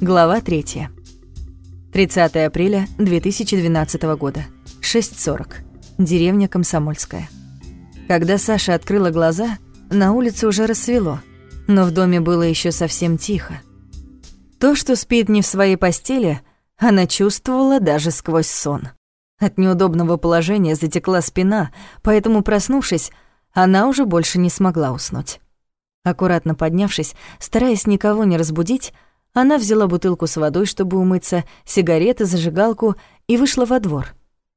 Глава 3. 30 апреля 2012 года. 6.40. Деревня Комсомольская. Когда Саша открыла глаза, на улице уже рассвело, но в доме было еще совсем тихо. То, что спит не в своей постели, она чувствовала даже сквозь сон. От неудобного положения затекла спина, поэтому, проснувшись, она уже больше не смогла уснуть. Аккуратно поднявшись, стараясь никого не разбудить, она взяла бутылку с водой, чтобы умыться, сигареты, зажигалку и вышла во двор.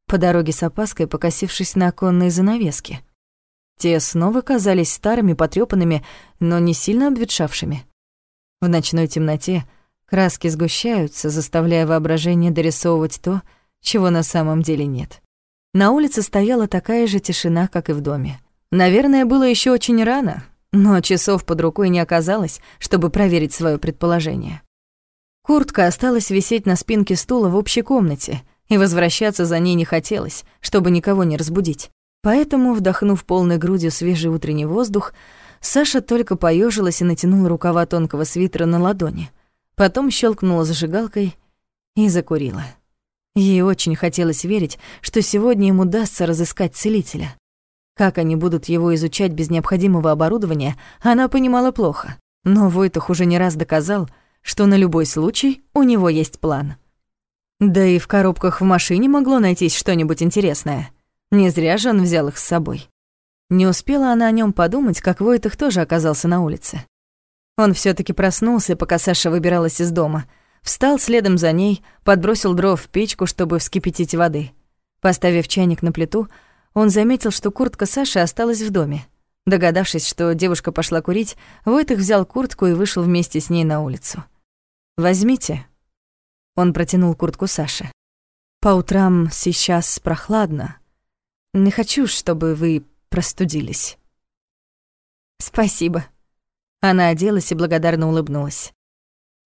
По дороге с опаской покосившись на оконные занавески. Те снова казались старыми, потрёпанными, но не сильно обветшавшими. В ночной темноте краски сгущаются, заставляя воображение дорисовывать то, чего на самом деле нет. На улице стояла такая же тишина, как и в доме. Наверное, было еще очень рано, но часов под рукой не оказалось, чтобы проверить свое предположение. Куртка осталась висеть на спинке стула в общей комнате, и возвращаться за ней не хотелось, чтобы никого не разбудить. Поэтому, вдохнув полной грудью свежий утренний воздух, Саша только поежилась и натянула рукава тонкого свитера на ладони. Потом щелкнула зажигалкой и закурила. Ей очень хотелось верить, что сегодня им удастся разыскать целителя. Как они будут его изучать без необходимого оборудования, она понимала плохо. Но Войтах уже не раз доказал, что на любой случай у него есть план. Да и в коробках в машине могло найтись что-нибудь интересное. Не зря же он взял их с собой. Не успела она о нем подумать, как Войтах тоже оказался на улице. Он все таки проснулся, пока Саша выбиралась из дома. Встал следом за ней, подбросил дров в печку, чтобы вскипятить воды. Поставив чайник на плиту, он заметил, что куртка Саши осталась в доме. Догадавшись, что девушка пошла курить, Войтых взял куртку и вышел вместе с ней на улицу. «Возьмите». Он протянул куртку Саше. «По утрам сейчас прохладно. Не хочу, чтобы вы простудились». «Спасибо». Она оделась и благодарно улыбнулась.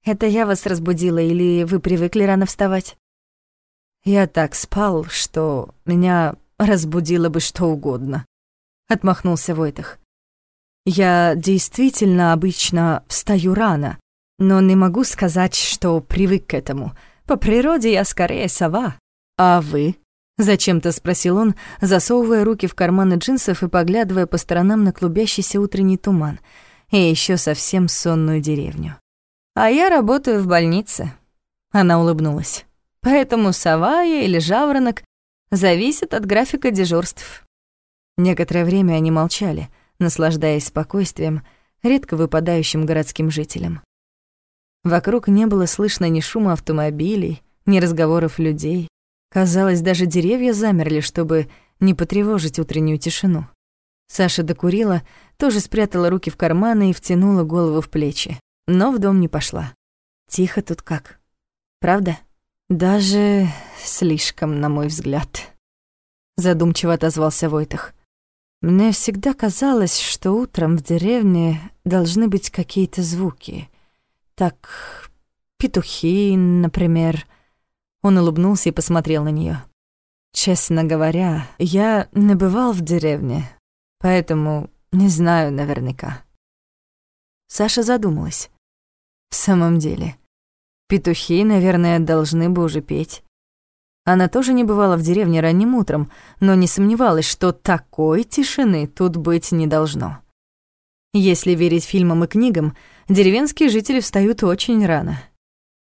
«Это я вас разбудила или вы привыкли рано вставать?» «Я так спал, что меня разбудило бы что угодно», — отмахнулся Войтах. «Я действительно обычно встаю рано, но не могу сказать, что привык к этому. По природе я скорее сова. А вы?» — зачем-то спросил он, засовывая руки в карманы джинсов и поглядывая по сторонам на клубящийся утренний туман и еще совсем сонную деревню. «А я работаю в больнице», — она улыбнулась. «Поэтому сова я или жаворонок зависит от графика дежурств. Некоторое время они молчали, наслаждаясь спокойствием, редко выпадающим городским жителям. Вокруг не было слышно ни шума автомобилей, ни разговоров людей. Казалось, даже деревья замерли, чтобы не потревожить утреннюю тишину. Саша докурила, тоже спрятала руки в карманы и втянула голову в плечи, но в дом не пошла. Тихо тут как. Правда? Даже слишком, на мой взгляд. Задумчиво отозвался Войтах. Мне всегда казалось, что утром в деревне должны быть какие-то звуки. Так, петухи, например. Он улыбнулся и посмотрел на нее. Честно говоря, я не бывал в деревне, поэтому не знаю наверняка. Саша задумалась. В самом деле, Петухи, наверное, должны бы уже петь. Она тоже не бывала в деревне ранним утром, но не сомневалась, что такой тишины тут быть не должно. Если верить фильмам и книгам, деревенские жители встают очень рано.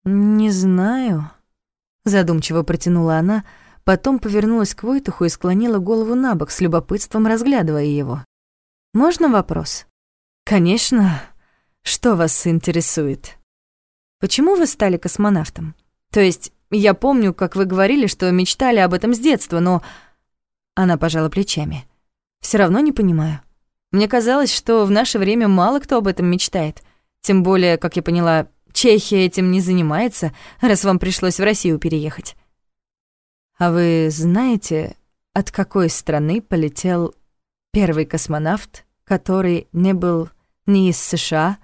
«Не знаю», — задумчиво протянула она, потом повернулась к Войтуху и склонила голову на бок с любопытством, разглядывая его. «Можно вопрос?» «Конечно. Что вас интересует?» Почему вы стали космонавтом? То есть, я помню, как вы говорили, что мечтали об этом с детства, но...» Она пожала плечами. Все равно не понимаю. Мне казалось, что в наше время мало кто об этом мечтает. Тем более, как я поняла, Чехия этим не занимается, раз вам пришлось в Россию переехать. А вы знаете, от какой страны полетел первый космонавт, который не был ни из США,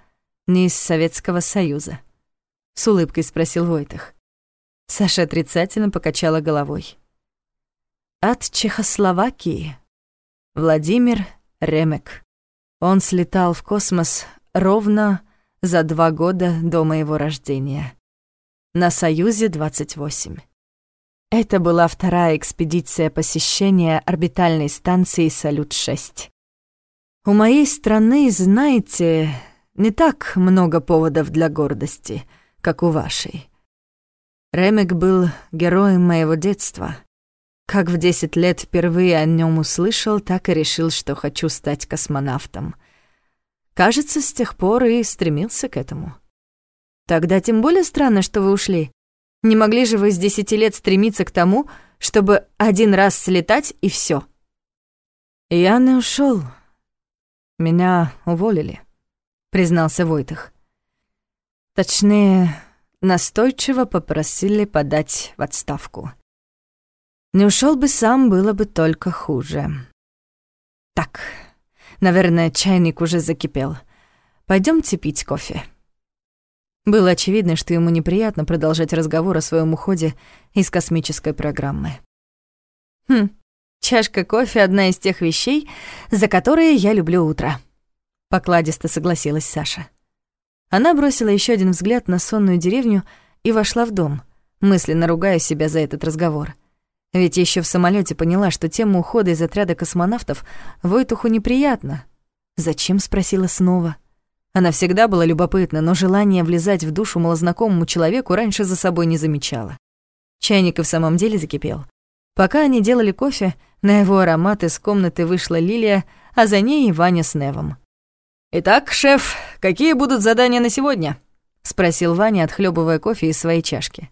ни из Советского Союза? с улыбкой спросил Войтах. Саша отрицательно покачала головой. От Чехословакии. Владимир Ремек. Он слетал в космос ровно за два года до моего рождения. на Союзе-28. Это была вторая экспедиция посещения орбитальной станции «Салют-6». У моей страны, знаете, не так много поводов для гордости, как у вашей. Ремек был героем моего детства. Как в 10 лет впервые о нем услышал, так и решил, что хочу стать космонавтом. Кажется, с тех пор и стремился к этому. Тогда тем более странно, что вы ушли. Не могли же вы с десяти лет стремиться к тому, чтобы один раз слетать и все. Я не ушел. Меня уволили, признался Войтых. Точнее, настойчиво попросили подать в отставку. Не ушел бы сам, было бы только хуже. Так, наверное, чайник уже закипел. Пойдемте пить кофе. Было очевидно, что ему неприятно продолжать разговор о своем уходе из космической программы. «Хм, чашка кофе — одна из тех вещей, за которые я люблю утро», — покладисто согласилась Саша. Она бросила еще один взгляд на сонную деревню и вошла в дом, мысленно ругая себя за этот разговор. Ведь еще в самолете поняла, что тема ухода из отряда космонавтов Войтуху неприятна. «Зачем?» — спросила снова. — она всегда была любопытна, но желание влезать в душу малознакомому человеку раньше за собой не замечала. Чайник и в самом деле закипел. Пока они делали кофе, на его аромат из комнаты вышла Лилия, а за ней и Ваня с Невом. «Итак, шеф, какие будут задания на сегодня?» — спросил Ваня, отхлебывая кофе из своей чашки.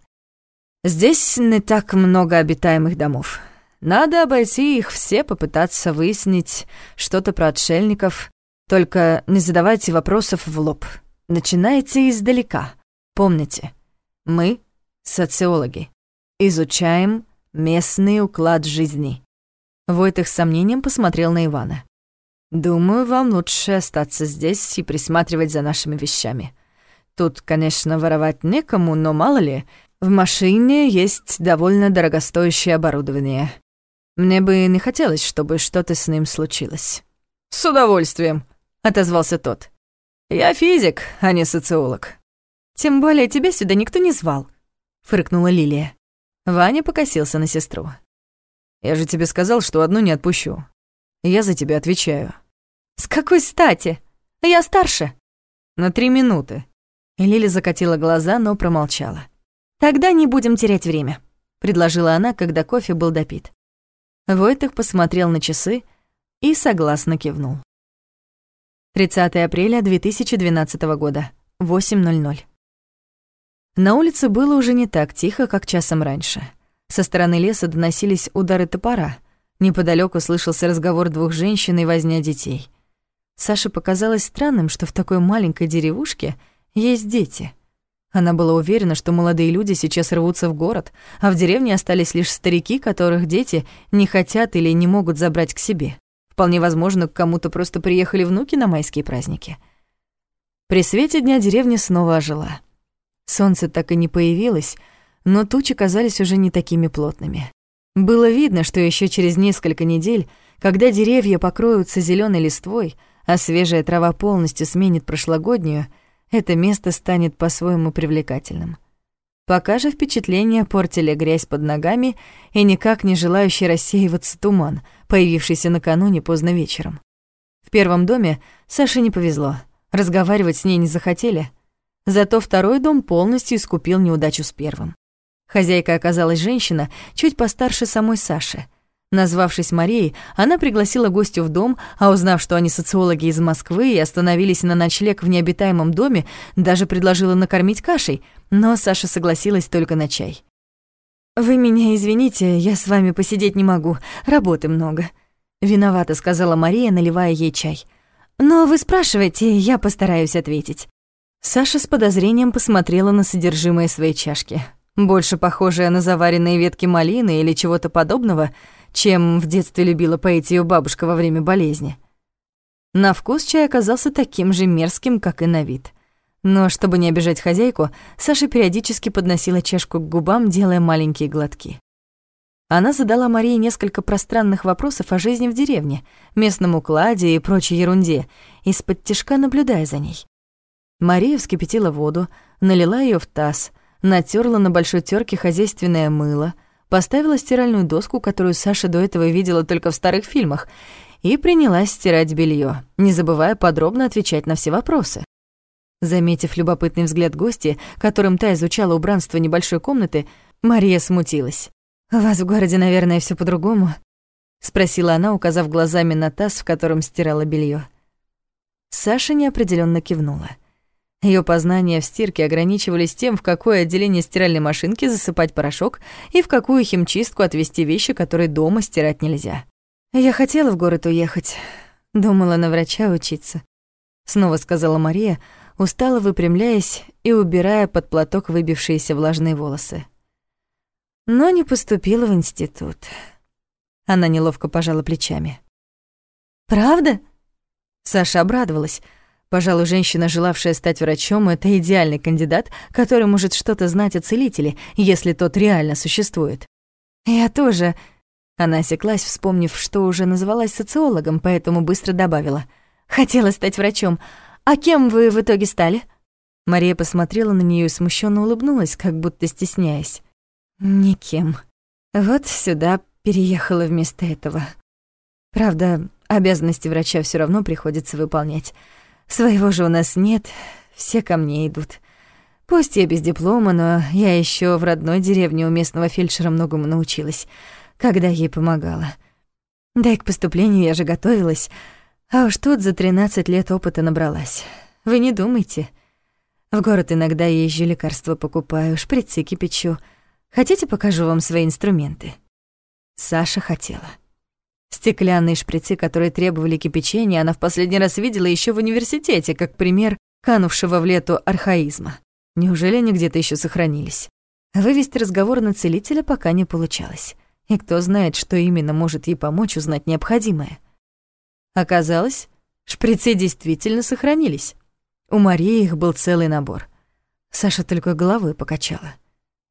«Здесь не так много обитаемых домов. Надо обойти их все, попытаться выяснить что-то про отшельников, только не задавайте вопросов в лоб. Начинайте издалека. Помните, мы — социологи. Изучаем местный уклад жизни. Войтых с сомнением посмотрел на Ивана. «Думаю, вам лучше остаться здесь и присматривать за нашими вещами. Тут, конечно, воровать некому, но мало ли, в машине есть довольно дорогостоящее оборудование. Мне бы не хотелось, чтобы что-то с ним случилось». «С удовольствием», — отозвался тот. «Я физик, а не социолог». «Тем более тебя сюда никто не звал», — фыркнула Лилия. Ваня покосился на сестру. «Я же тебе сказал, что одну не отпущу. Я за тебя отвечаю». «С какой стати? Я старше». «На три минуты». Лили закатила глаза, но промолчала. «Тогда не будем терять время», — предложила она, когда кофе был допит. Войтых посмотрел на часы и согласно кивнул. 30 апреля 2012 года, 8.00. На улице было уже не так тихо, как часом раньше. Со стороны леса доносились удары топора. Неподалеку слышался разговор двух женщин и возня детей. Саше показалось странным, что в такой маленькой деревушке есть дети. Она была уверена, что молодые люди сейчас рвутся в город, а в деревне остались лишь старики, которых дети не хотят или не могут забрать к себе. Вполне возможно, к кому-то просто приехали внуки на майские праздники. При свете дня деревня снова ожила. Солнце так и не появилось, но тучи казались уже не такими плотными. Было видно, что еще через несколько недель, когда деревья покроются зеленой листвой, а свежая трава полностью сменит прошлогоднюю, это место станет по-своему привлекательным. Пока же впечатление портили грязь под ногами и никак не желающий рассеиваться туман — появившийся накануне поздно вечером. В первом доме Саше не повезло, разговаривать с ней не захотели. Зато второй дом полностью искупил неудачу с первым. Хозяйка оказалась женщина, чуть постарше самой Саши. Назвавшись Марией, она пригласила гостю в дом, а узнав, что они социологи из Москвы и остановились на ночлег в необитаемом доме, даже предложила накормить кашей, но Саша согласилась только на чай. «Вы меня извините, я с вами посидеть не могу, работы много», — виновата сказала Мария, наливая ей чай. «Но вы спрашиваете, я постараюсь ответить». Саша с подозрением посмотрела на содержимое своей чашки, больше похожее на заваренные ветки малины или чего-то подобного, чем в детстве любила поить ее бабушка во время болезни. На вкус чай оказался таким же мерзким, как и на вид — но чтобы не обижать хозяйку, Саша периодически подносила чашку к губам, делая маленькие глотки. Она задала Марии несколько пространных вопросов о жизни в деревне, местном укладе и прочей ерунде, из-под тишка наблюдая за ней. Мария вскипятила воду, налила ее в таз, натерла на большой терке хозяйственное мыло, поставила стиральную доску, которую Саша до этого видела только в старых фильмах, и принялась стирать белье, не забывая подробно отвечать на все вопросы. Заметив любопытный взгляд гости, которым та изучала убранство небольшой комнаты, Мария смутилась. «У вас в городе, наверное, все по-другому?» — спросила она, указав глазами на таз, в котором стирала белье. Саша неопределенно кивнула. Ее познания в стирке ограничивались тем, в какое отделение стиральной машинки засыпать порошок и в какую химчистку отвести вещи, которые дома стирать нельзя. «Я хотела в город уехать. Думала на врача учиться», — снова сказала Мария, устало выпрямляясь и убирая под платок выбившиеся влажные волосы. Но не поступила в институт. Она неловко пожала плечами. «Правда?» Саша обрадовалась. Пожалуй, женщина, желавшая стать врачом, это идеальный кандидат, который может что-то знать о целителе, если тот реально существует. «Я тоже...» Она осеклась, вспомнив, что уже называлась социологом, поэтому быстро добавила. «Хотела стать врачом. А кем вы в итоге стали?» Мария посмотрела на нее и смущенно улыбнулась, как будто стесняясь. «Никем. Вот сюда переехала вместо этого. Правда, обязанности врача все равно приходится выполнять. Своего же у нас нет, все ко мне идут. Пусть я без диплома, но я еще в родной деревне у местного фельдшера многому научилась» когда ей помогала. Да и к поступлению я же готовилась, а уж тут за 13 лет опыта набралась. Вы не думайте. В город иногда езжу, лекарства покупаю, шприцы кипячу. Хотите, покажу вам свои инструменты?» Саша хотела. Стеклянные шприцы, которые требовали кипячения, она в последний раз видела еще в университете, как пример канувшего в лету архаизма. Неужели они где-то еще сохранились? Вывести разговор на целителя пока не получалось. И кто знает, что именно может ей помочь узнать необходимое. Оказалось, шприцы действительно сохранились. У Марии их был целый набор. Саша только головой покачала.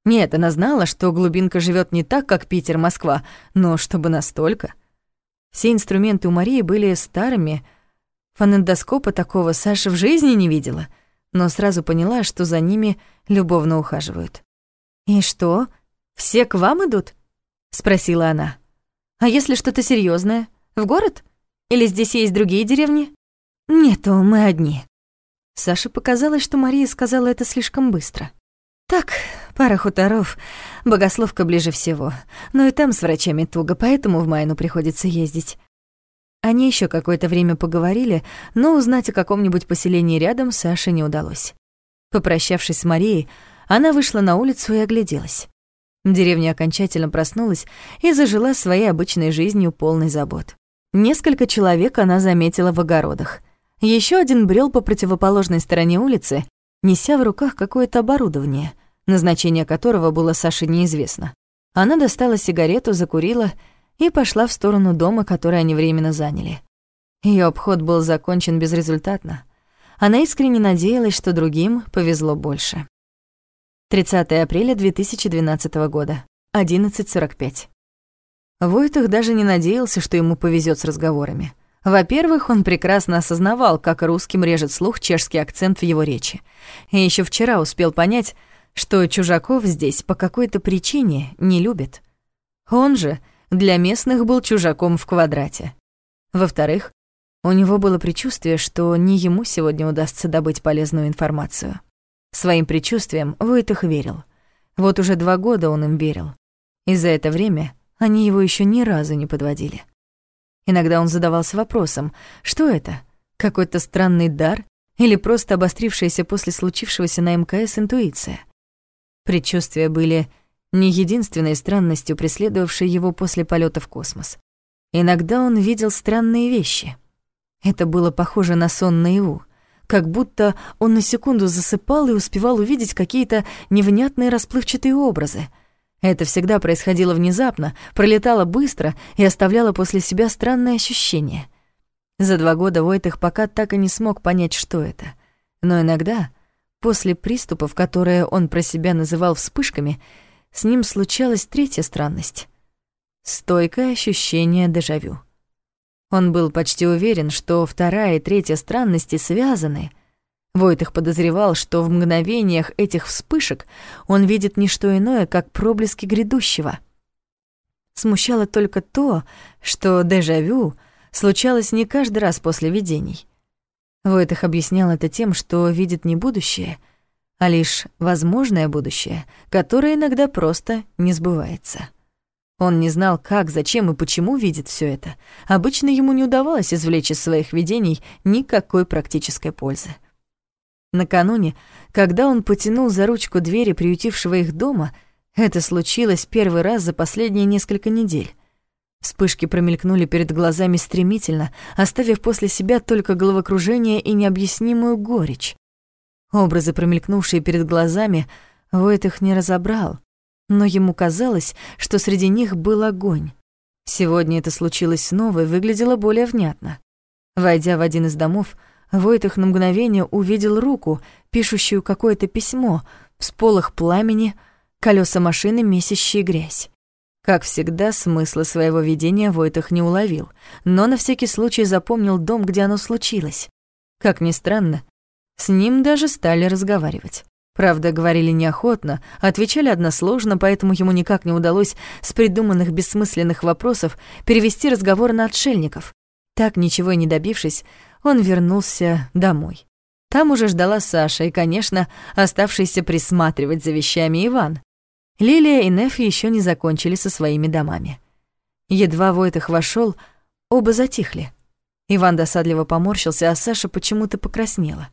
Нет, она знала, что глубинка живет не так, как Питер, Москва, но чтобы настолько. Все инструменты у Марии были старыми. Фонендоскопа такого Саша в жизни не видела, но сразу поняла, что за ними любовно ухаживают. «И что, все к вам идут?» — спросила она. «А если что-то серьезное, В город? Или здесь есть другие деревни?» «Нету, мы одни». Саше показалось, что Мария сказала это слишком быстро. «Так, пара хуторов, богословка ближе всего, но и там с врачами туго, поэтому в Майну приходится ездить». Они еще какое-то время поговорили, но узнать о каком-нибудь поселении рядом Саше не удалось. Попрощавшись с Марией, она вышла на улицу и огляделась. Деревня окончательно проснулась и зажила своей обычной жизнью полной забот. Несколько человек она заметила в огородах. Еще один брел по противоположной стороне улицы, неся в руках какое-то оборудование, назначение которого было Саше неизвестно. Она достала сигарету, закурила и пошла в сторону дома, который они временно заняли. Ее обход был закончен безрезультатно. Она искренне надеялась, что другим повезло больше. 30 апреля 2012 года, 11.45. Войтах даже не надеялся, что ему повезет с разговорами. Во-первых, он прекрасно осознавал, как русским режет слух чешский акцент в его речи. И еще вчера успел понять, что чужаков здесь по какой-то причине не любят. Он же для местных был чужаком в квадрате. Во-вторых, у него было предчувствие, что не ему сегодня удастся добыть полезную информацию. Своим предчувствиям Войтых верил. Вот уже два года он им верил. И за это время они его еще ни разу не подводили. Иногда он задавался вопросом, что это? Какой-то странный дар или просто обострившаяся после случившегося на МКС интуиция? Предчувствия были не единственной странностью, преследовавшей его после полета в космос. Иногда он видел странные вещи. Это было похоже на сон наяву как будто он на секунду засыпал и успевал увидеть какие-то невнятные расплывчатые образы. Это всегда происходило внезапно, пролетало быстро и оставляло после себя странное ощущение. За два года Войтых пока так и не смог понять, что это. Но иногда, после приступов, которые он про себя называл вспышками, с ним случалась третья странность — стойкое ощущение дежавю. Он был почти уверен, что вторая и третья странности связаны, Войтых подозревал, что в мгновениях этих вспышек он видит не что иное, как проблески грядущего. Смущало только то, что дежавю случалось не каждый раз после видений. Войтых объяснял это тем, что видит не будущее, а лишь возможное будущее, которое иногда просто не сбывается. Он не знал, как, зачем и почему видит все это. Обычно ему не удавалось извлечь из своих видений никакой практической пользы. Накануне, когда он потянул за ручку двери приютившего их дома, это случилось первый раз за последние несколько недель. Вспышки промелькнули перед глазами стремительно, оставив после себя только головокружение и необъяснимую горечь. Образы, промелькнувшие перед глазами, Войт их не разобрал, но ему казалось, что среди них был огонь. Сегодня это случилось снова и выглядело более внятно. Войдя в один из домов, Войтых на мгновение увидел руку, пишущую какое-то письмо, всполох пламени, колеса машины, месящие грязь. Как всегда, смысла своего видения Войтых не уловил, но на всякий случай запомнил дом, где оно случилось. Как ни странно, с ним даже стали разговаривать. Правда, говорили неохотно, отвечали односложно, поэтому ему никак не удалось с придуманных бессмысленных вопросов перевести разговор на отшельников. Так, ничего и не добившись, он вернулся домой. Там уже ждала Саша и, конечно, оставшийся присматривать за вещами Иван. Лилия и Неф еще не закончили со своими домами. Едва Войтых вошел, оба затихли. Иван досадливо поморщился, а Саша почему-то покраснела.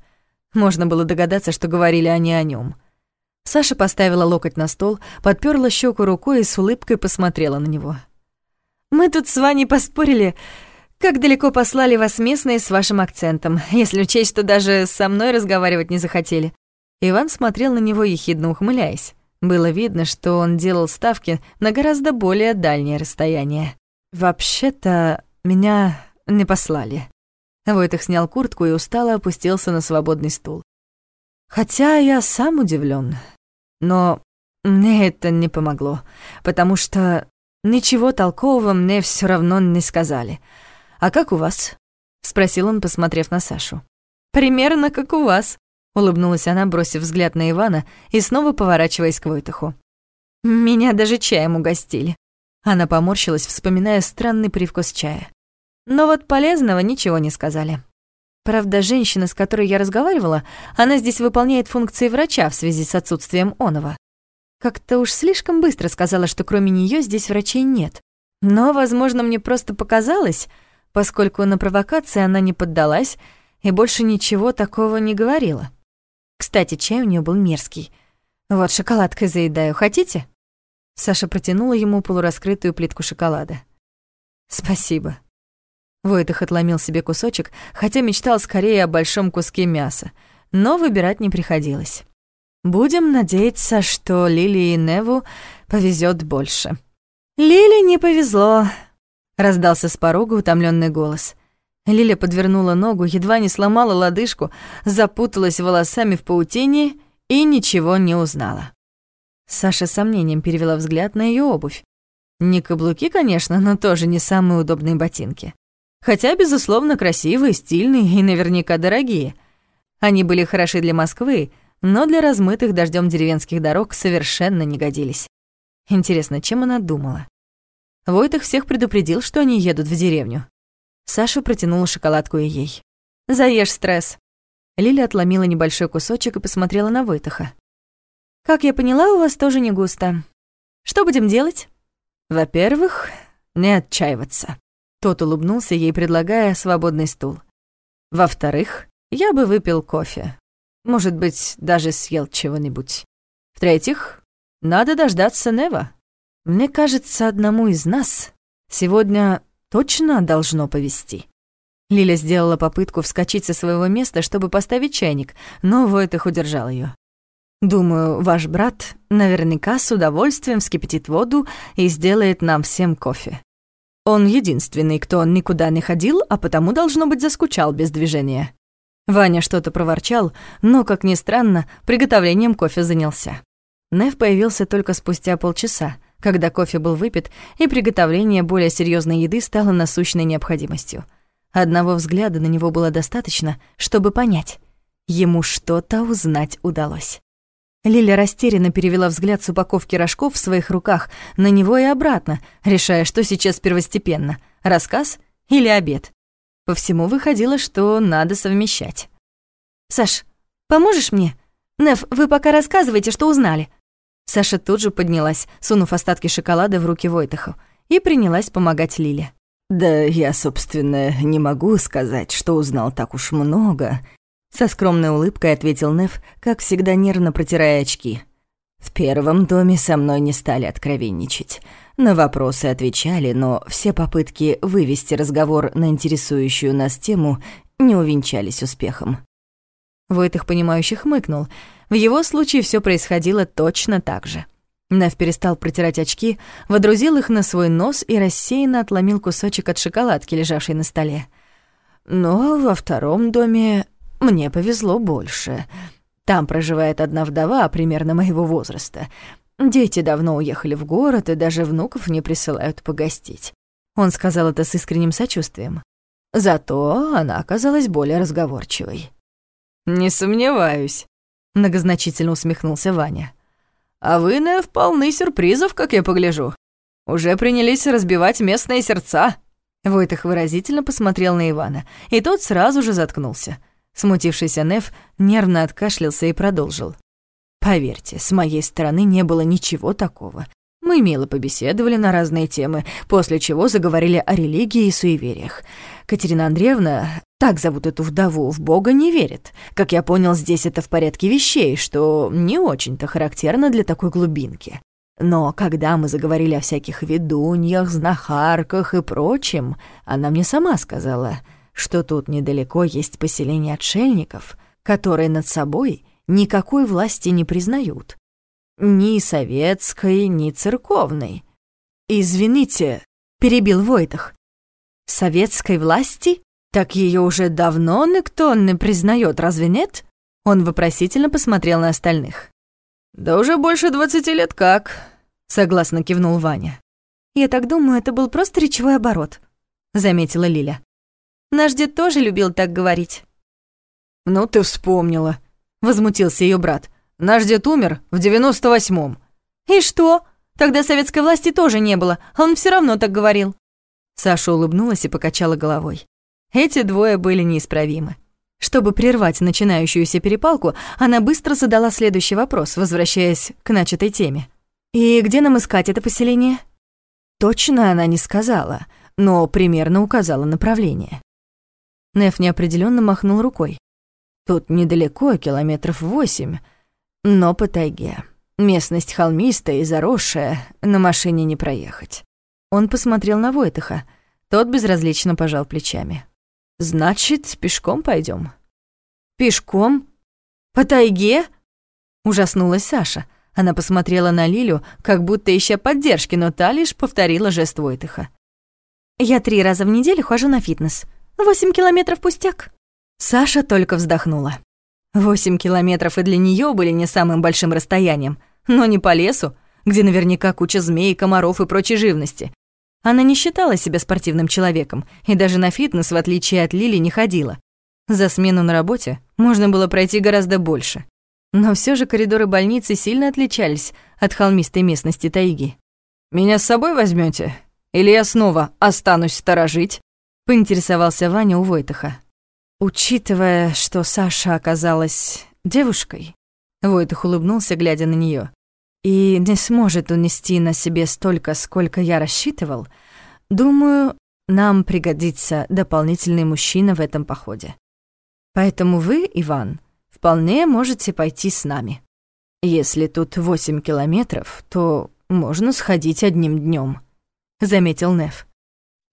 Можно было догадаться, что говорили они о нем. Саша поставила локоть на стол, подперла щеку рукой и с улыбкой посмотрела на него. «Мы тут с Ваней поспорили, как далеко послали вас местные с вашим акцентом, если учесть, что даже со мной разговаривать не захотели». Иван смотрел на него, ехидно ухмыляясь. Было видно, что он делал ставки на гораздо более дальнее расстояние. «Вообще-то меня не послали», Войтых снял куртку и устало опустился на свободный стул. Хотя я сам удивлен, но мне это не помогло, потому что ничего толкового мне все равно не сказали. А как у вас? спросил он, посмотрев на Сашу. Примерно как у вас, улыбнулась она, бросив взгляд на Ивана и снова поворачиваясь к Войтаху. Меня даже чаем угостили. Она поморщилась, вспоминая странный привкус чая. Но вот полезного ничего не сказали. Правда, женщина, с которой я разговаривала, она здесь выполняет функции врача в связи с отсутствием оного. Как-то уж слишком быстро сказала, что кроме нее здесь врачей нет. Но, возможно, мне просто показалось, поскольку на провокации она не поддалась и больше ничего такого не говорила. Кстати, чай у нее был мерзкий. Вот шоколадкой заедаю, хотите? Саша протянула ему полураскрытую плитку шоколада. Спасибо. Войтых отломил себе кусочек, хотя мечтал скорее о большом куске мяса, но выбирать не приходилось. Будем надеяться, что Лили и Неву повезет больше. Лили не повезло, раздался с порога утомленный голос. Лиля подвернула ногу, едва не сломала лодыжку, запуталась волосами в паутине и ничего не узнала. Саша с сомнением перевела взгляд на ее обувь. Не каблуки, конечно, но тоже не самые удобные ботинки. Хотя, безусловно, красивые, стильные и наверняка дорогие. Они были хороши для Москвы, но для размытых дождем деревенских дорог совершенно не годились. Интересно, чем она думала? Войтых всех предупредил, что они едут в деревню. Саша протянула шоколадку и ей. «Заешь стресс». Лиля отломила небольшой кусочек и посмотрела на Войтаха. «Как я поняла, у вас тоже не густо. Что будем делать?» «Во-первых, не отчаиваться», тот улыбнулся ей, предлагая свободный стул. Во-вторых, я бы выпил кофе. Может быть, даже съел чего-нибудь. В-третьих, надо дождаться Нева. Мне кажется, одному из нас сегодня точно должно повести. Лиля сделала попытку вскочить со своего места, чтобы поставить чайник, но Войтых удержал ее. «Думаю, ваш брат наверняка с удовольствием вскипятит воду и сделает нам всем кофе. Он единственный, кто никуда не ходил, а потому, должно быть, заскучал без движения. Ваня что-то проворчал, но, как ни странно, приготовлением кофе занялся. Нев появился только спустя полчаса, когда кофе был выпит, и приготовление более серьезной еды стало насущной необходимостью. Одного взгляда на него было достаточно, чтобы понять. Ему что-то узнать удалось. Лиля растерянно перевела взгляд с упаковки рожков в своих руках на него и обратно, решая, что сейчас первостепенно — рассказ или обед. По всему выходило, что надо совмещать. «Саш, поможешь мне? Неф, вы пока рассказывайте, что узнали». Саша тут же поднялась, сунув остатки шоколада в руки Войтаху, и принялась помогать Лиле. «Да я, собственно, не могу сказать, что узнал так уж много», со скромной улыбкой ответил Неф, как всегда нервно протирая очки. В первом доме со мной не стали откровенничать. На вопросы отвечали, но все попытки вывести разговор на интересующую нас тему не увенчались успехом. Войтых понимающих хмыкнул. В его случае все происходило точно так же. Неф перестал протирать очки, водрузил их на свой нос и рассеянно отломил кусочек от шоколадки, лежавшей на столе. Но во втором доме мне повезло больше. Там проживает одна вдова примерно моего возраста. Дети давно уехали в город и даже внуков не присылают погостить. Он сказал это с искренним сочувствием. Зато она оказалась более разговорчивой. «Не сомневаюсь», — многозначительно усмехнулся Ваня. «А вы, не вполне сюрпризов, как я погляжу. Уже принялись разбивать местные сердца». Войтых выразительно посмотрел на Ивана, и тот сразу же заткнулся — Смутившийся Неф нервно откашлялся и продолжил. «Поверьте, с моей стороны не было ничего такого. Мы мило побеседовали на разные темы, после чего заговорили о религии и суевериях. Катерина Андреевна, так зовут эту вдову, в Бога не верит. Как я понял, здесь это в порядке вещей, что не очень-то характерно для такой глубинки. Но когда мы заговорили о всяких ведуньях, знахарках и прочем, она мне сама сказала — что тут недалеко есть поселение отшельников, которые над собой никакой власти не признают. Ни советской, ни церковной. «Извините», — перебил Войтах. «Советской власти? Так ее уже давно никто не признает, разве нет?» Он вопросительно посмотрел на остальных. «Да уже больше двадцати лет как», — согласно кивнул Ваня. «Я так думаю, это был просто речевой оборот», — заметила Лиля. Наш дед тоже любил так говорить». «Ну ты вспомнила», — возмутился ее брат. «Наш дед умер в девяносто восьмом». «И что? Тогда советской власти тоже не было, а он все равно так говорил». Саша улыбнулась и покачала головой. Эти двое были неисправимы. Чтобы прервать начинающуюся перепалку, она быстро задала следующий вопрос, возвращаясь к начатой теме. «И где нам искать это поселение?» Точно она не сказала, но примерно указала направление. Неф неопределенно махнул рукой. Тут недалеко, километров восемь, но по тайге. Местность холмистая и заросшая, на машине не проехать. Он посмотрел на Войтыха. Тот безразлично пожал плечами. «Значит, пешком пойдем. «Пешком? По тайге?» Ужаснулась Саша. Она посмотрела на Лилю, как будто ища поддержки, но та лишь повторила жест Войтыха. «Я три раза в неделю хожу на фитнес. Восемь километров пустяк». Саша только вздохнула. Восемь километров и для нее были не самым большим расстоянием, но не по лесу, где наверняка куча змей, комаров и прочей живности. Она не считала себя спортивным человеком и даже на фитнес, в отличие от Лили, не ходила. За смену на работе можно было пройти гораздо больше. Но все же коридоры больницы сильно отличались от холмистой местности тайги. «Меня с собой возьмете? Или я снова останусь сторожить?» поинтересовался Ваня у Войтаха. Учитывая, что Саша оказалась девушкой, Войтах улыбнулся, глядя на нее, и не сможет унести на себе столько, сколько я рассчитывал, думаю, нам пригодится дополнительный мужчина в этом походе. Поэтому вы, Иван, вполне можете пойти с нами. Если тут восемь километров, то можно сходить одним днем, заметил Неф.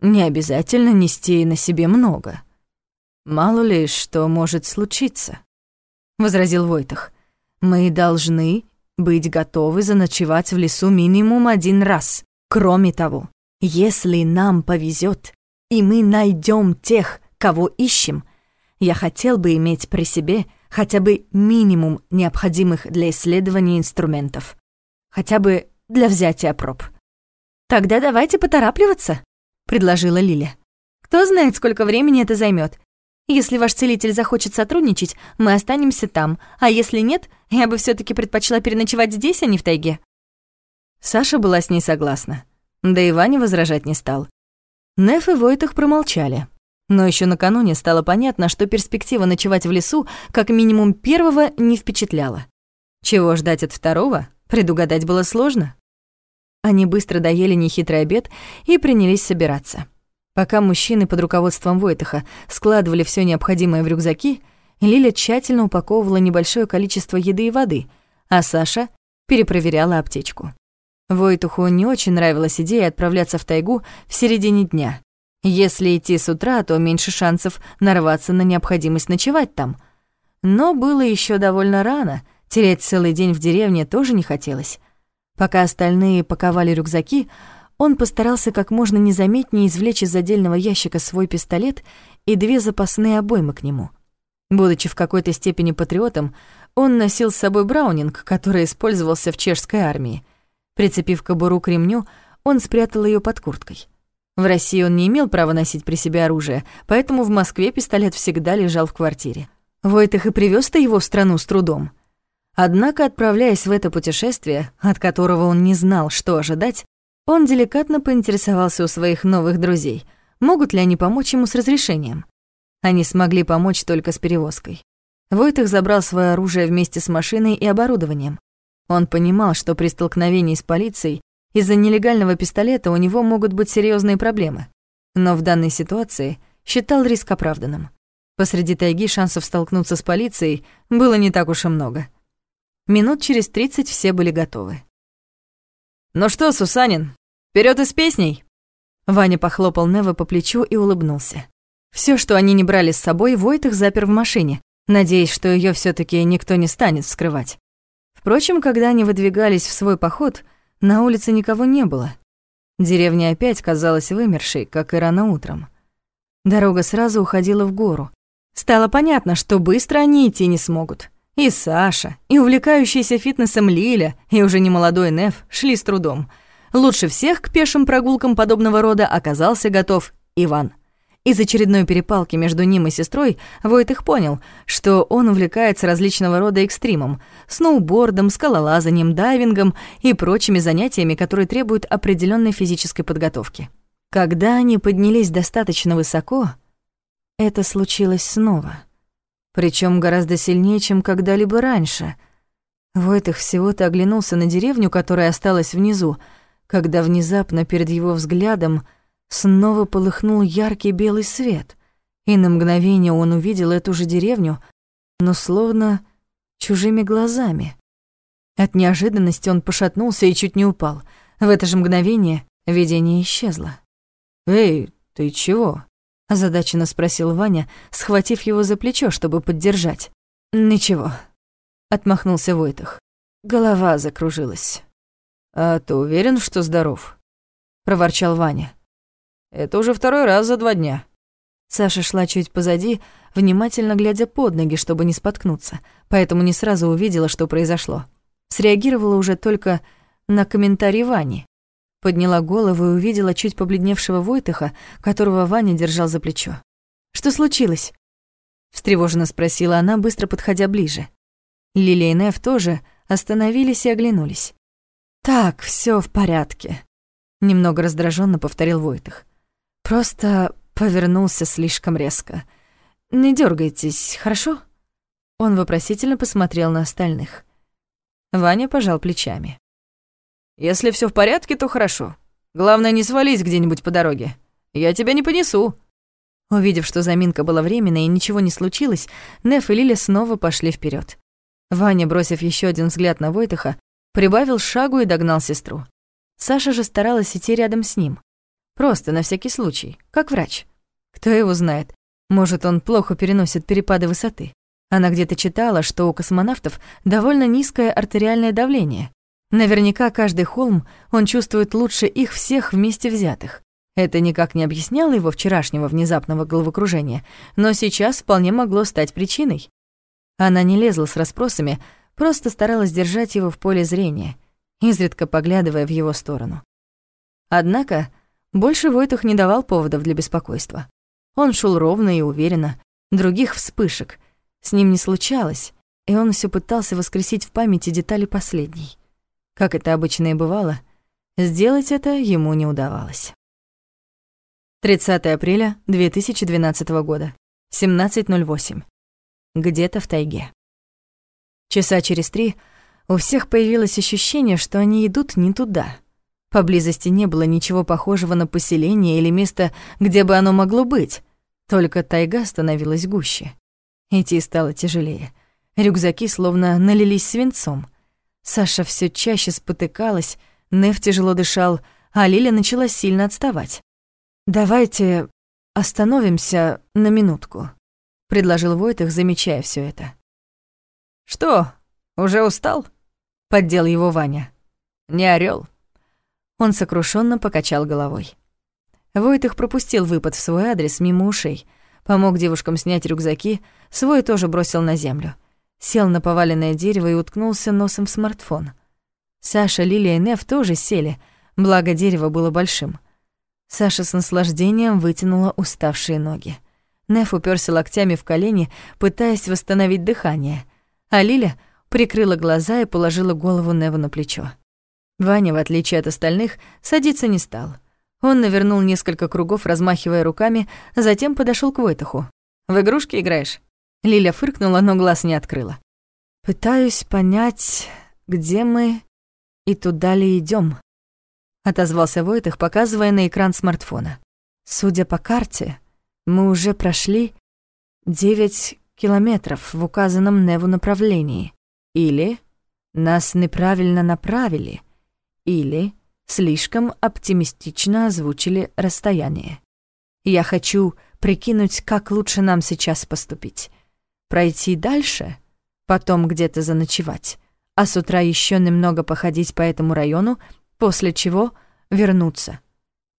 Не обязательно нести на себе много. Мало ли, что может случиться, возразил Войтах. Мы должны быть готовы заночевать в лесу минимум один раз. Кроме того, если нам повезет, и мы найдем тех, кого ищем, я хотел бы иметь при себе хотя бы минимум необходимых для исследования инструментов. Хотя бы для взятия проб. Тогда давайте поторапливаться, предложила Лиля. «Кто знает, сколько времени это займет? Если ваш целитель захочет сотрудничать, мы останемся там, а если нет, я бы все таки предпочла переночевать здесь, а не в тайге». Саша была с ней согласна. Да и Ваня возражать не стал. Неф и Войтах промолчали. Но еще накануне стало понятно, что перспектива ночевать в лесу как минимум первого не впечатляла. Чего ждать от второго, предугадать было сложно. Они быстро доели нехитрый обед и принялись собираться. Пока мужчины под руководством Войтаха складывали все необходимое в рюкзаки, Лиля тщательно упаковывала небольшое количество еды и воды, а Саша перепроверяла аптечку. Войтуху не очень нравилась идея отправляться в тайгу в середине дня. Если идти с утра, то меньше шансов нарваться на необходимость ночевать там. Но было еще довольно рано, терять целый день в деревне тоже не хотелось. Пока остальные паковали рюкзаки, он постарался как можно незаметнее извлечь из отдельного ящика свой пистолет и две запасные обоймы к нему. Будучи в какой-то степени патриотом, он носил с собой браунинг, который использовался в чешской армии. Прицепив кобуру к ремню, он спрятал ее под курткой. В России он не имел права носить при себе оружие, поэтому в Москве пистолет всегда лежал в квартире. Войтых и привез-то его в страну с трудом. Однако, отправляясь в это путешествие, от которого он не знал, что ожидать, он деликатно поинтересовался у своих новых друзей, могут ли они помочь ему с разрешением. Они смогли помочь только с перевозкой. Войтых забрал свое оружие вместе с машиной и оборудованием. Он понимал, что при столкновении с полицией из-за нелегального пистолета у него могут быть серьезные проблемы. Но в данной ситуации считал риск оправданным. Посреди тайги шансов столкнуться с полицией было не так уж и много. Минут через тридцать все были готовы. «Ну что, Сусанин, вперед и с песней!» Ваня похлопал Нева по плечу и улыбнулся. Все, что они не брали с собой, Войтых запер в машине, надеясь, что ее все таки никто не станет вскрывать. Впрочем, когда они выдвигались в свой поход, на улице никого не было. Деревня опять казалась вымершей, как и рано утром. Дорога сразу уходила в гору. Стало понятно, что быстро они идти не смогут. И Саша, и увлекающийся фитнесом Лиля, и уже немолодой Неф шли с трудом. Лучше всех к пешим прогулкам подобного рода оказался готов Иван. Из очередной перепалки между ним и сестрой Войтых понял, что он увлекается различного рода экстримом — сноубордом, скалолазанием, дайвингом и прочими занятиями, которые требуют определенной физической подготовки. Когда они поднялись достаточно высоко, это случилось снова. Причем гораздо сильнее, чем когда-либо раньше. Войтых всего-то оглянулся на деревню, которая осталась внизу, когда внезапно перед его взглядом — снова полыхнул яркий белый свет, и на мгновение он увидел эту же деревню, но словно чужими глазами. От неожиданности он пошатнулся и чуть не упал. В это же мгновение видение исчезло. «Эй, ты чего?» — озадаченно спросил Ваня, схватив его за плечо, чтобы поддержать. «Ничего», — отмахнулся Войтах. Голова закружилась. «А ты уверен, что здоров?» — проворчал Ваня. Это уже второй раз за два дня». Саша шла чуть позади, внимательно глядя под ноги, чтобы не споткнуться, поэтому не сразу увидела, что произошло. Среагировала уже только на комментарий Вани. Подняла голову и увидела чуть побледневшего Войтыха, которого Ваня держал за плечо. «Что случилось?» Встревоженно спросила она, быстро подходя ближе. Лилия и Нев тоже остановились и оглянулись. «Так, все в порядке», — немного раздраженно повторил Войтых. Просто повернулся слишком резко. Не дергайтесь, хорошо? Он вопросительно посмотрел на остальных. Ваня пожал плечами. Если все в порядке, то хорошо. Главное, не свались где-нибудь по дороге. Я тебя не понесу. Увидев, что заминка была временной и ничего не случилось, Неф и Лиля снова пошли вперед. Ваня, бросив еще один взгляд на Войтыха, прибавил шагу и догнал сестру. Саша же старалась идти рядом с ним. Просто на всякий случай, как врач. Кто его знает, может, он плохо переносит перепады высоты. Она где-то читала, что у космонавтов довольно низкое артериальное давление. Наверняка каждый холм он чувствует лучше их всех вместе взятых. Это никак не объясняло его вчерашнего внезапного головокружения, но сейчас вполне могло стать причиной. Она не лезла с расспросами, просто старалась держать его в поле зрения, изредка поглядывая в его сторону. Однако больше Войтах не давал поводов для беспокойства. Он шел ровно и уверенно, Других вспышек с ним не случалось, и он все пытался воскресить в памяти детали последней. Как это обычно и бывало, сделать это ему не удавалось. 30 апреля 2012 года, 17.08. Где-то в тайге. Часа через три у всех появилось ощущение, что они идут не туда. Поблизости не было ничего похожего на поселение или место, где бы оно могло быть. Только тайга становилась гуще. Идти стало тяжелее. Рюкзаки словно налились свинцом. Саша все чаще спотыкалась, Нев тяжело дышал, а Лиля начала сильно отставать. «Давайте остановимся на минутку», — предложил Войтых, замечая все это. «Что, уже устал?» — поддел его Ваня. «Не орел. Он сокрушенно покачал головой. Войтых пропустил выпад в свой адрес мимо ушей, помог девушкам снять рюкзаки, свой тоже бросил на землю. Сел на поваленное дерево и уткнулся носом в смартфон. Саша, Лилия и Нев тоже сели, благо дерево было большим. Саша с наслаждением вытянула уставшие ноги. Неф уперся локтями в колени, пытаясь восстановить дыхание, а Лиля прикрыла глаза и положила голову Неву на плечо. Ваня, в отличие от остальных, садиться не стал. Он навернул несколько кругов, размахивая руками, затем подошел к Войтаху. «В игрушки играешь?» Лиля фыркнула, но глаз не открыла. «Пытаюсь понять, где мы и туда ли идем, отозвался Войтах, показывая на экран смартфона. «Судя по карте, мы уже прошли девять километров в указанном Неву направлении. Или нас неправильно направили, или слишком оптимистично озвучили расстояние. Я хочу прикинуть, как лучше нам сейчас поступить. Пройти дальше, потом где-то заночевать, а с утра еще немного походить по этому району, после чего вернуться.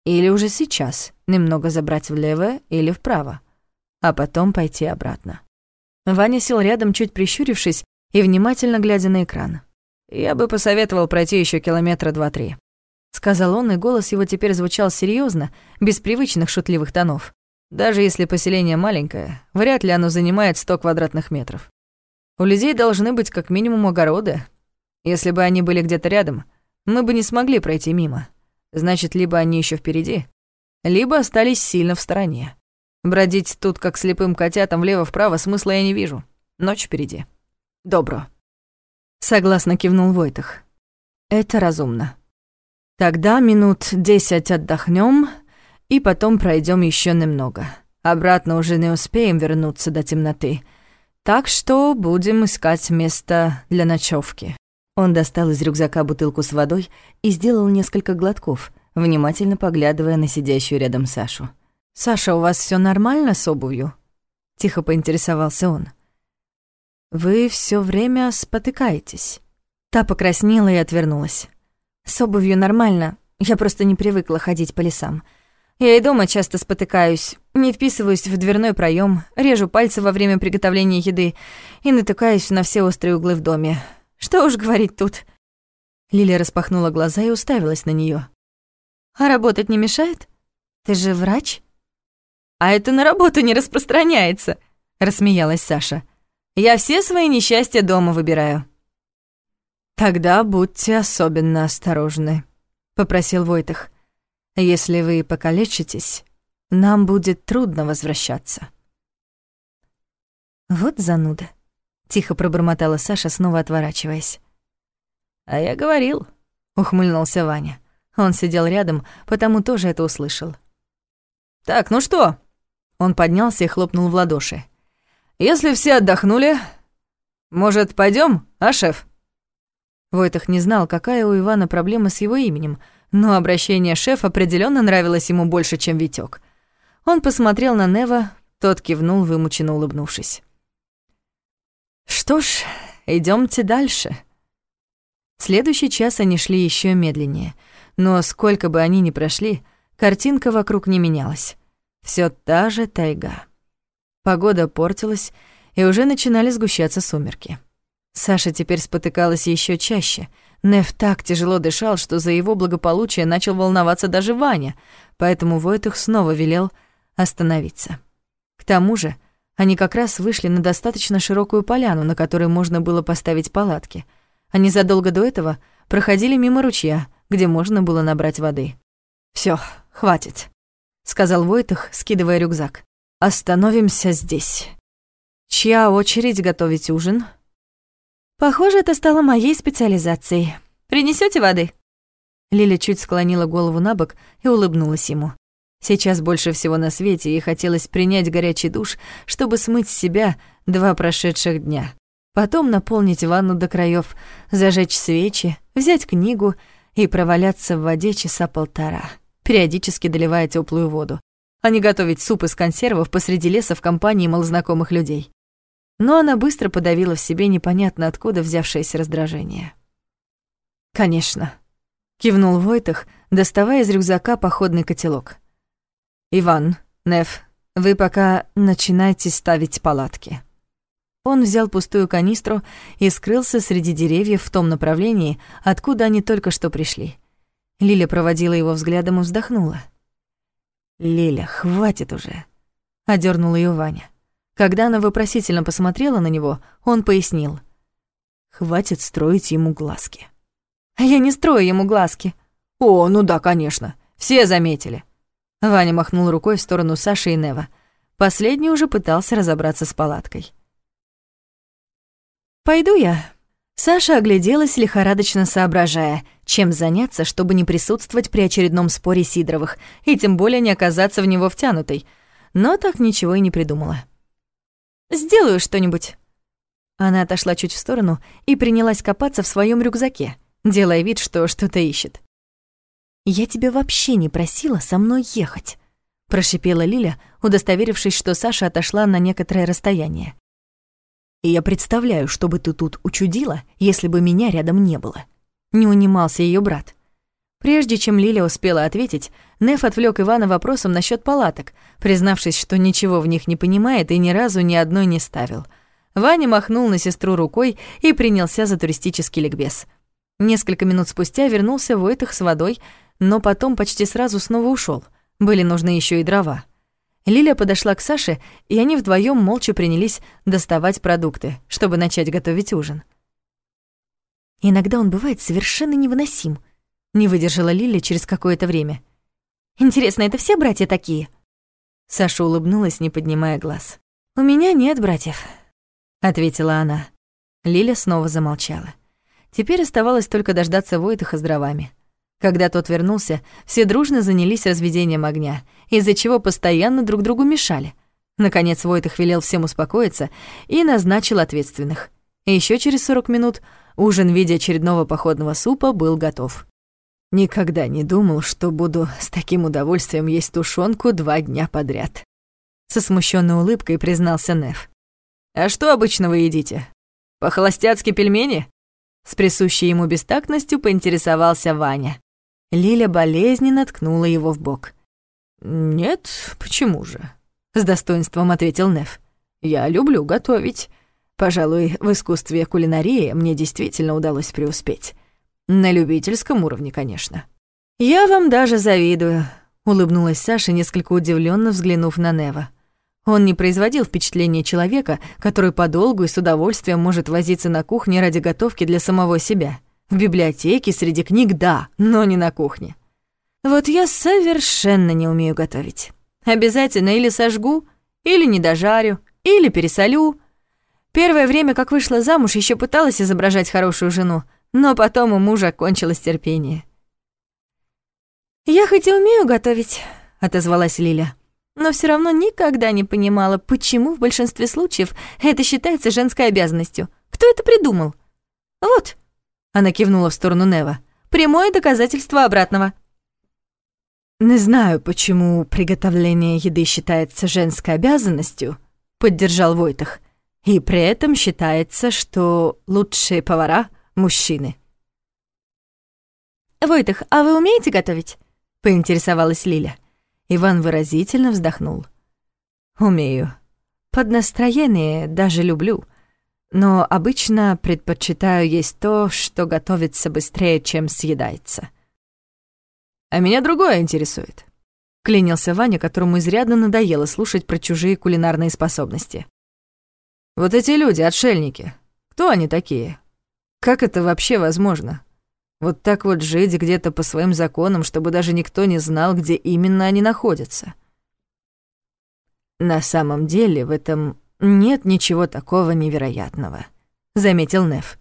Или уже сейчас немного забрать влево или вправо, а потом пойти обратно. Ваня сел рядом, чуть прищурившись и внимательно глядя на экран. «Я бы посоветовал пройти еще километра два-три», — сказал он, и голос его теперь звучал серьезно, без привычных шутливых тонов. «Даже если поселение маленькое, вряд ли оно занимает сто квадратных метров. У людей должны быть как минимум огороды. Если бы они были где-то рядом, мы бы не смогли пройти мимо. Значит, либо они еще впереди, либо остались сильно в стороне. Бродить тут, как слепым котятам, влево-вправо, смысла я не вижу. Ночь впереди. Добро. Согласно кивнул Войтах. Это разумно. Тогда минут десять отдохнем и потом пройдем еще немного. Обратно уже не успеем вернуться до темноты. Так что будем искать место для ночевки. Он достал из рюкзака бутылку с водой и сделал несколько глотков, внимательно поглядывая на сидящую рядом Сашу. «Саша, у вас все нормально с обувью?» — тихо поинтересовался он. Вы все время спотыкаетесь. Та покраснела и отвернулась. С обувью нормально, я просто не привыкла ходить по лесам. Я и дома часто спотыкаюсь, не вписываюсь в дверной проем, режу пальцы во время приготовления еды и натыкаюсь на все острые углы в доме. Что уж говорить тут. Лилия распахнула глаза и уставилась на нее. А работать не мешает? Ты же врач? А это на работу не распространяется, рассмеялась Саша. Я все свои несчастья дома выбираю». «Тогда будьте особенно осторожны», — попросил Войтах. «Если вы покалечитесь, нам будет трудно возвращаться». «Вот зануда», — тихо пробормотала Саша, снова отворачиваясь. «А я говорил», — ухмыльнулся Ваня. Он сидел рядом, потому тоже это услышал. «Так, ну что?» Он поднялся и хлопнул в ладоши. Если все отдохнули, может, пойдем, а, шеф?» Войтах не знал, какая у Ивана проблема с его именем, но обращение шеф определенно нравилось ему больше, чем Витёк. Он посмотрел на Нева, тот кивнул, вымученно улыбнувшись. «Что ж, идёмте дальше». Следующий час они шли ещё медленнее, но сколько бы они ни прошли, картинка вокруг не менялась. Всё та же тайга. Погода портилась, и уже начинали сгущаться сумерки. Саша теперь спотыкалась еще чаще. Нев так тяжело дышал, что за его благополучие начал волноваться даже Ваня, поэтому Войтых снова велел остановиться. К тому же Они как раз вышли на достаточно широкую поляну, на которой можно было поставить палатки. Они задолго до этого проходили мимо ручья, где можно было набрать воды. Все, хватит», — сказал Войтах, скидывая рюкзак. «Остановимся здесь. Чья очередь готовить ужин?» «Похоже, это стало моей специализацией. Принесете воды?» Лиля чуть склонила голову на бок и улыбнулась ему. Сейчас больше всего на свете ей хотелось принять горячий душ, чтобы смыть с себя два прошедших дня. Потом наполнить ванну до краев, зажечь свечи, взять книгу и проваляться в воде часа полтора, периодически доливая теплую воду, а не готовить суп из консервов посреди леса в компании малознакомых людей. Но она быстро подавила в себе непонятно откуда взявшееся раздражение. «Конечно», — кивнул Войтах, доставая из рюкзака походный котелок. «Иван, Неф, вы пока начинайте ставить палатки». Он взял пустую канистру и скрылся среди деревьев в том направлении, откуда они только что пришли. Лиля проводила его взглядом и вздохнула. «Лиля, хватит уже», — одернул ее Ваня. Когда она вопросительно посмотрела на него, он пояснил. «Хватит строить ему глазки». «А я не строю ему глазки». «О, ну да, конечно. Все заметили». Ваня махнул рукой в сторону Саши и Нева. Последний уже пытался разобраться с палаткой. «Пойду я». Саша огляделась, лихорадочно соображая, чем заняться, чтобы не присутствовать при очередном споре Сидоровых и тем более не оказаться в него втянутой, но так ничего и не придумала. «Сделаю что-нибудь». Она отошла чуть в сторону и принялась копаться в своем рюкзаке, делая вид, что что-то ищет. «Я тебя вообще не просила со мной ехать», — прошипела Лиля, удостоверившись, что Саша отошла на некоторое расстояние. И я представляю, что бы ты тут учудила, если бы меня рядом не было. Не унимался ее брат. Прежде чем Лиля успела ответить, Неф отвлек Ивана вопросом насчет палаток, признавшись, что ничего в них не понимает и ни разу ни одной не ставил. Ваня махнул на сестру рукой и принялся за туристический ликбез. Несколько минут спустя вернулся Войтах с водой, но потом почти сразу снова ушел. Были нужны еще и дрова. Лиля подошла к Саше, и они вдвоем молча принялись доставать продукты, чтобы начать готовить ужин. «Иногда он бывает совершенно невыносим», — не выдержала Лиля через какое-то время. «Интересно, это все братья такие?» Саша улыбнулась, не поднимая глаз. «У меня нет братьев», — ответила она. Лиля снова замолчала. Теперь оставалось только дождаться Войтаха с дровами. Когда тот вернулся, все дружно занялись разведением огня, из-за чего постоянно друг другу мешали. Наконец Войтах велел всем успокоиться и назначил ответственных. Еще через 40 минут ужин в виде очередного походного супа был готов. Никогда не думал, что буду с таким удовольствием есть тушенку два дня подряд. Со смущенной улыбкой признался Нев. «А что обычно вы едите? По-холостяцки пельмени?» С присущей ему бестактностью поинтересовался Ваня. Лиля болезненно ткнула его в бок. «Нет, почему же?» — с достоинством ответил Неф. «Я люблю готовить. Пожалуй, в искусстве кулинарии мне действительно удалось преуспеть. На любительском уровне, конечно». «Я вам даже завидую», — улыбнулась Саша, несколько удивленно взглянув на Нева. Он не производил впечатления человека, который подолгу и с удовольствием может возиться на кухне ради готовки для самого себя. В библиотеке, среди книг, да, но не на кухне. Вот я совершенно не умею готовить. Обязательно или сожгу, или не дожарю, или пересолю. Первое время, как вышла замуж, еще пыталась изображать хорошую жену, но потом у мужа кончилось терпение. «Я хоть и умею готовить», — отозвалась Лиля, «но все равно никогда не понимала, почему в большинстве случаев это считается женской обязанностью. Кто это придумал? Вот, она кивнула в сторону Нева. «Прямое доказательство обратного». «Не знаю, почему приготовление еды считается женской обязанностью», — поддержал Войтах. «И при этом считается, что лучшие повара — мужчины». «Войтах, а вы умеете готовить?» — поинтересовалась Лиля. Иван выразительно вздохнул. «Умею. Под настроение даже люблю но обычно предпочитаю есть то, что готовится быстрее, чем съедается. А меня другое интересует. Клянился Ваня, которому изрядно надоело слушать про чужие кулинарные способности. «Вот эти люди, отшельники, кто они такие? Как это вообще возможно? Вот так вот жить где-то по своим законам, чтобы даже никто не знал, где именно они находятся?» «На самом деле в этом нет ничего такого невероятного», — заметил Неф.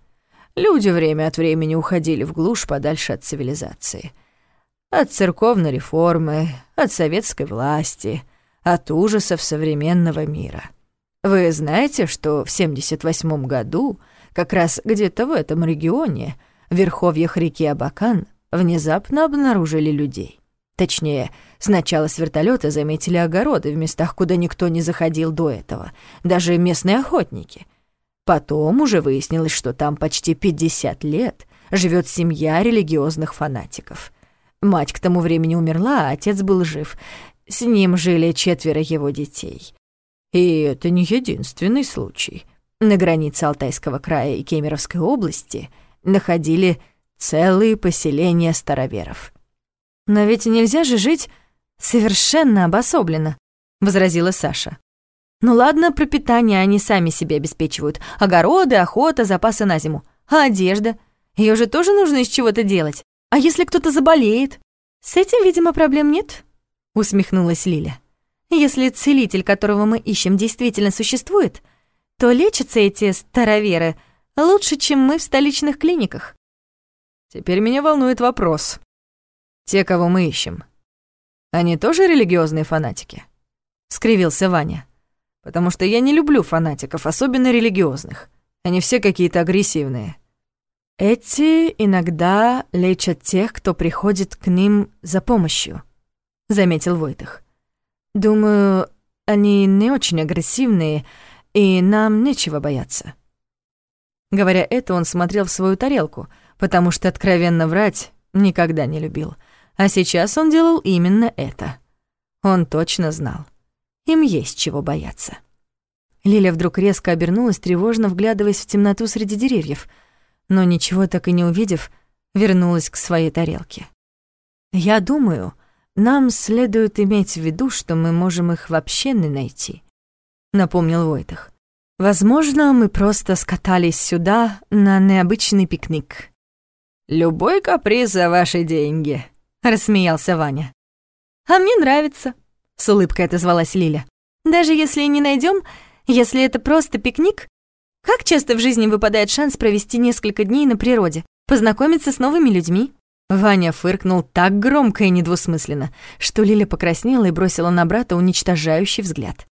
«Люди время от времени уходили в глушь подальше от цивилизации» От церковной реформы, от советской власти, от ужасов современного мира. Вы знаете, что в 78 году, как раз где-то в этом регионе, в верховьях реки Абакан, внезапно обнаружили людей. Точнее, сначала с вертолета заметили огороды в местах, куда никто не заходил до этого, даже местные охотники. Потом уже выяснилось, что там почти 50 лет живет семья религиозных фанатиков — Мать к тому времени умерла, а отец был жив. С ним жили четверо его детей. И это не единственный случай. На границе Алтайского края и Кемеровской области находили целые поселения староверов. «Но ведь нельзя же жить совершенно обособленно», — возразила Саша. «Ну ладно, пропитание они сами себе обеспечивают. Огороды, охота, запасы на зиму. А одежда? Ее же тоже нужно из чего-то делать. А если кто-то заболеет? С этим, видимо, проблем нет, усмехнулась Лиля. Если целитель, которого мы ищем, действительно существует, то лечатся эти староверы лучше, чем мы в столичных клиниках. Теперь меня волнует вопрос. Те, кого мы ищем, они тоже религиозные фанатики? скривился Ваня. Потому что я не люблю фанатиков, особенно религиозных. Они все какие-то агрессивные. Эти иногда лечат тех, кто приходит к ним за помощью, заметил Войтых. Думаю, они не очень агрессивные, и нам нечего бояться. Говоря это, он смотрел в свою тарелку, потому что откровенно врать никогда не любил. А сейчас он делал именно это. Он точно знал. Им есть чего бояться. Лиля вдруг резко обернулась, тревожно вглядываясь в темноту среди деревьев — но ничего так и не увидев, вернулась к своей тарелке. «Я думаю, нам следует иметь в виду, что мы можем их вообще не найти», — напомнил Войтах. «Возможно, мы просто скатались сюда на необычный пикник». «Любой каприз за ваши деньги», — рассмеялся Ваня. «А мне нравится», — с улыбкой отозвалась Лиля. «Даже если не найдем, если это просто пикник, как часто в жизни выпадает шанс провести несколько дней на природе, познакомиться с новыми людьми? Ваня фыркнул так громко и недвусмысленно, что Лиля покраснела и бросила на брата уничтожающий взгляд.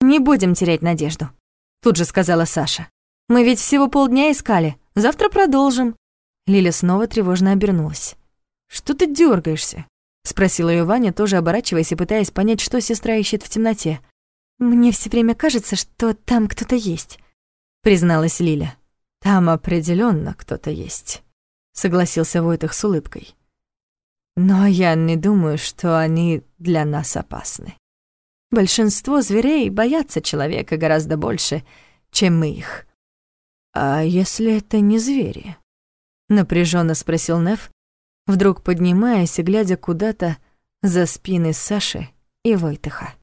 «Не будем терять надежду», — тут же сказала Саша. «Мы ведь всего полдня искали, завтра продолжим». Лиля снова тревожно обернулась. «Что ты дергаешься? спросила ее Ваня, тоже оборачиваясь и пытаясь понять, что сестра ищет в темноте. «Мне все время кажется, что там кто-то есть», призналась Лиля. Там определенно кто-то есть, согласился Войтах с улыбкой. Но я не думаю, что они для нас опасны. Большинство зверей боятся человека гораздо больше, чем мы их. А если это не звери? напряженно спросил Неф, вдруг поднимаясь и глядя куда-то за спины Саши и Войтыха.